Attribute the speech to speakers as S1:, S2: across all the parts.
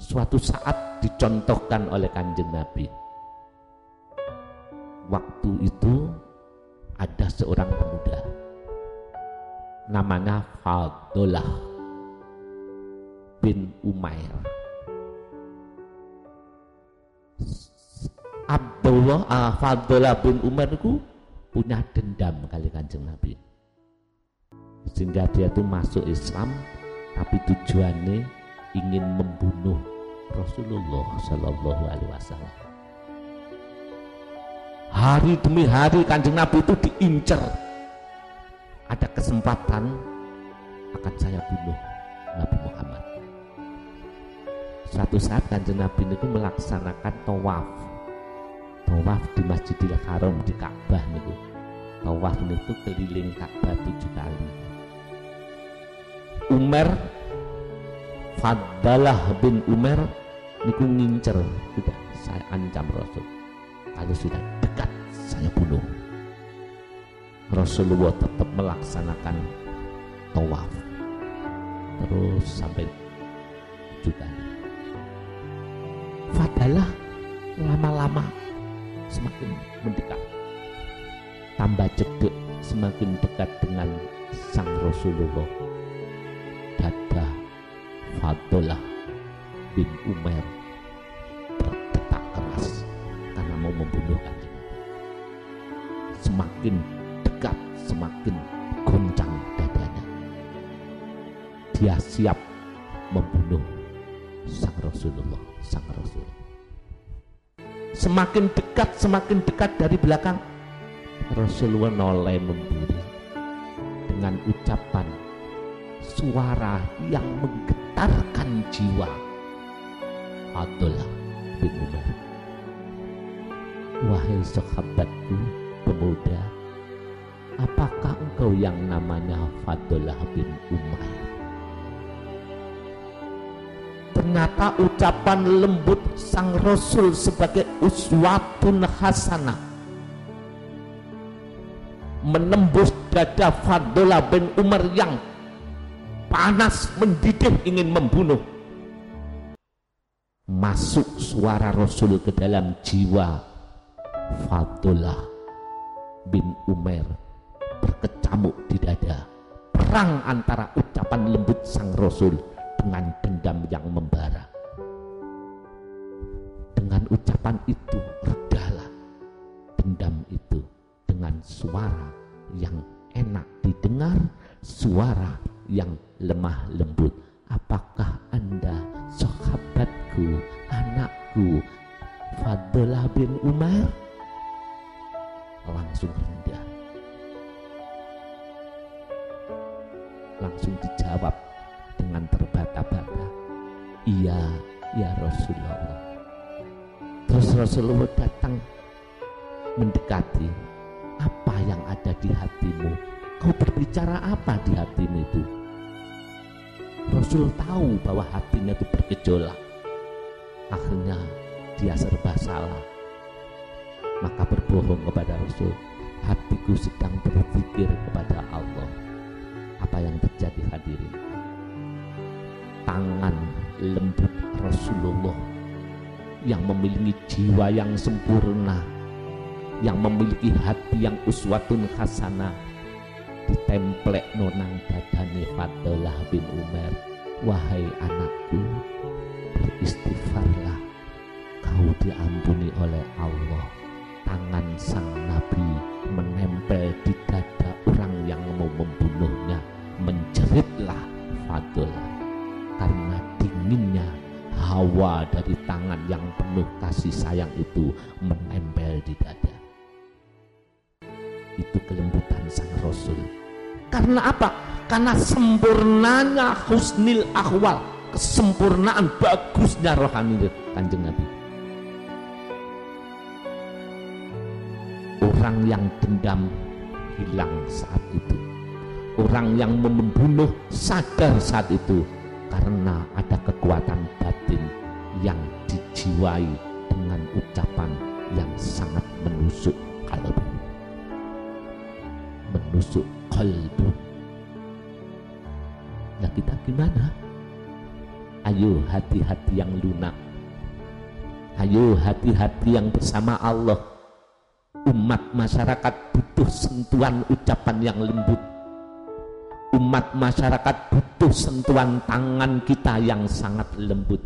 S1: suatu saat dicontohkan oleh kanjeng Nabi. Waktu itu ada seorang pemuda. Namanya Fadullah bin Umair. Abdullah uh, Fadullah bin Umar itu punya dendam kali kanjeng Nabi. Sehingga dia itu masuk Islam tapi tujuannya ingin membunuh Rasulullah Shallallahu Alaihi Wasallam. Hari demi hari kanjeng Nabi itu diincar ada kesempatan akan saya bunuh Nabi Muhammad. Suatu saat kanjeng Nabi itu melaksanakan tawaf. Tawaf di Masjidil Haram di Ka'bah niku. Tawaf itu keliling Ka'bah tujuh kali. Umar Fadalah bin Umar niku ngincer sudah saya ancam Rasul. Kalau sudah dekat saya bunuh. Rasulullah tetap melaksanakan tawaf. Terus sampai kali Fadalah lama-lama semakin mendekat. Tambah cedek semakin dekat dengan sang Rasulullah Fadullah bin Umar berdetak keras karena mau membunuh kanjeng semakin dekat semakin goncang dadanya. Dia siap membunuh sang Rasulullah sang Rasul. Semakin dekat semakin dekat dari belakang Rasulullah noleh memberi dengan ucapan suara yang menggetarkan jiwa. Abdullah bin Umar. Wahai sahabatku pemuda apakah engkau yang namanya Fadullah bin Umar? Ternyata ucapan lembut sang Rasul sebagai uswatun hasanah. Menembus dada Fadullah bin Umar yang panas mendidih ingin membunuh. Masuk suara Rasul ke dalam jiwa Fadullah bin Umar berkecamuk di dada. Perang antara ucapan lembut sang Rasul dengan dendam yang membara. Dengan ucapan itu redalah dendam itu dengan suara yang enak didengar suara yang lemah lembut. Apakah anda sahabatku anakku Fadullah bin Umar? Langsung rendah. Langsung dijawab dengan terbata-bata. Iya ya Rasulullah. Terus Rasulullah datang mendekati apa yang ada di hatimu. Kau berbicara apa di hatimu itu Rasul tahu bahwa hatinya itu bergejolak. Akhirnya dia serba salah. Maka berbohong kepada Rasul. Hatiku sedang berpikir kepada Allah. Apa yang terjadi hadirin? Tangan lembut Rasulullah yang memiliki jiwa yang sempurna, yang memiliki hati yang uswatun hasanah, ditemplek nonang dadane Fadullah bin Umar wahai anakku beristighfarlah kau diampuni oleh Allah. Tangan sang Nabi menempel di dada orang yang mau membunuhnya menjeritlah Fadullah karena dinginnya hawa dari tangan yang penuh kasih sayang itu menempel di dada karena apa? Karena sempurnanya husnil akhwal, kesempurnaan bagusnya rohani kanjeng Nabi. Orang yang dendam hilang saat itu. Orang yang membunuh sadar saat itu karena ada kekuatan batin yang dijiwai dengan ucapan yang sangat menusuk kalbu menusuk kalbu nah kita gimana Ayo hati-hati yang lunak. Ayo hati-hati yang bersama Allah. Umat masyarakat butuh sentuhan ucapan yang lembut. Umat masyarakat butuh sentuhan tangan kita yang sangat lembut.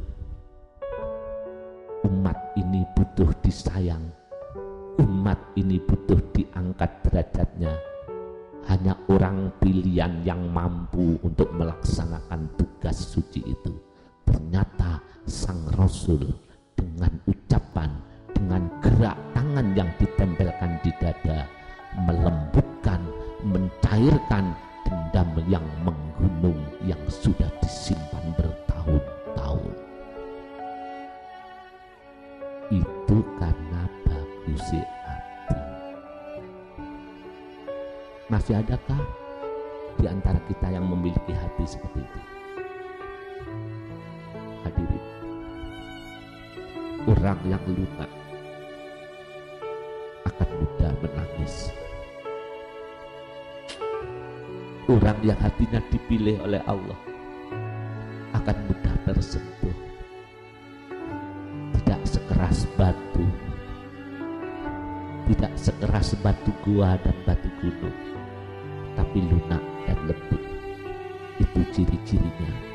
S1: Umat ini butuh disayang. Umat ini butuh diangkat derajatnya hanya orang pilihan yang mampu untuk melaksanakan tugas suci itu ternyata sang Rasul dengan ucapan, dengan gerak tangan yang ditempelkan di dada, melembutkan, mencairkan dendam yang menggunung yang sudah disimpan bertahun-tahun. Masih adakah di antara kita yang memiliki hati seperti itu? hadirin orang yang lunak akan mudah menangis. Orang yang hatinya dipilih oleh Allah akan mudah tersentuh. Tidak sekeras batu. Tidak sekeras batu gua dan batu gunung tapi lunak dan lembut itu ciri-cirinya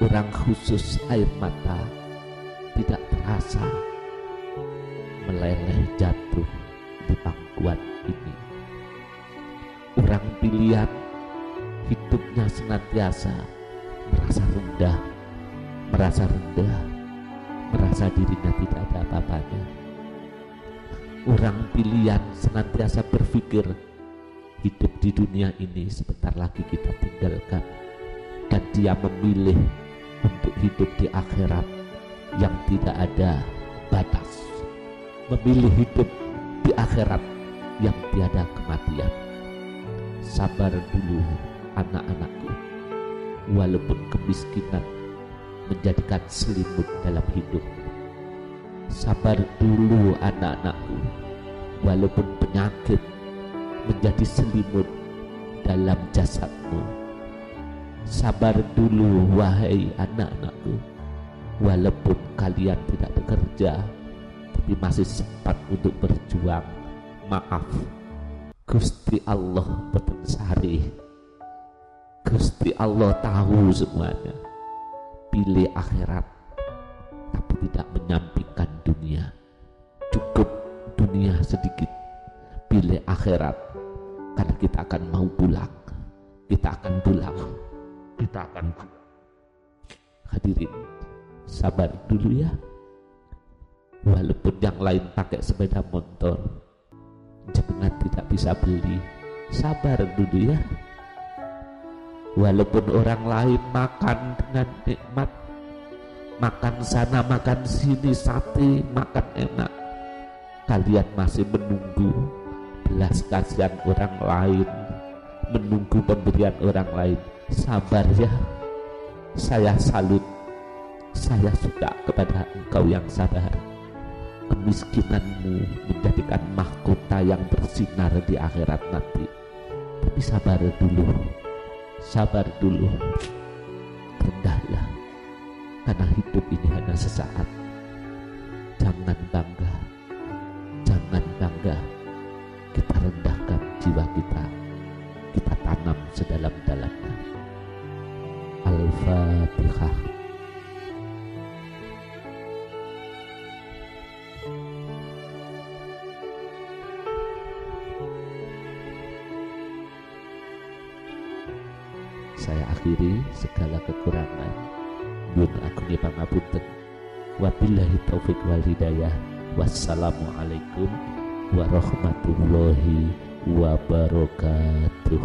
S1: orang khusus air mata tidak terasa meleleh jatuh di pangkuan ini. Orang pilihan hidupnya senantiasa merasa rendah, merasa rendah, merasa dirinya tidak ada apa-apanya. Orang pilihan senantiasa berpikir di dunia ini sebentar lagi kita tinggalkan. Dan dia memilih untuk hidup di akhirat yang tidak ada batas. Memilih hidup di akhirat yang tiada kematian. Sabar dulu anak-anakku. Walaupun kemiskinan menjadikan selimut dalam hidup. Sabar dulu anak-anakku. Walaupun penyakit menjadi selimut dalam jasadmu. Sabar dulu wahai anak-anakku. Walaupun kalian tidak bekerja Tapi masih sempat untuk berjuang. Maaf. Gusti Allah sari Gusti Allah tahu semuanya. Pilih akhirat Tapi tidak menyampingkan dunia. Cukup dunia sedikit Pilih akhirat. Karena kita akan mau pulang. Kita akan pulang. Kita akan hadirin sabar dulu ya. Walaupun yang lain pakai sepeda motor jangan tidak bisa beli. Sabar dulu ya. Walaupun orang lain makan dengan nikmat makan sana makan sini sate makan enak kalian masih menunggu belas kasihan orang lain menunggu pemberian orang lain. Sabar ya. Saya salut. Saya suka kepada engkau yang sabar. Kemiskinanmu menjadikan mahkota yang bersinar di akhirat nanti. Tapi sabar dulu. Sabar dulu. Rendahlah. Karena hidup ini hanya sesaat. Jangan bangga. Jangan bangga kita rendahkan jiwa kita kita tanam sedalam-dalamnya. Al-Fatihah. Saya akhiri segala kekurangan. Yun akungi pangapunten Wabillahi taufik wal hidayah. Wassalamualaikum warahmatullahi wabarakatuh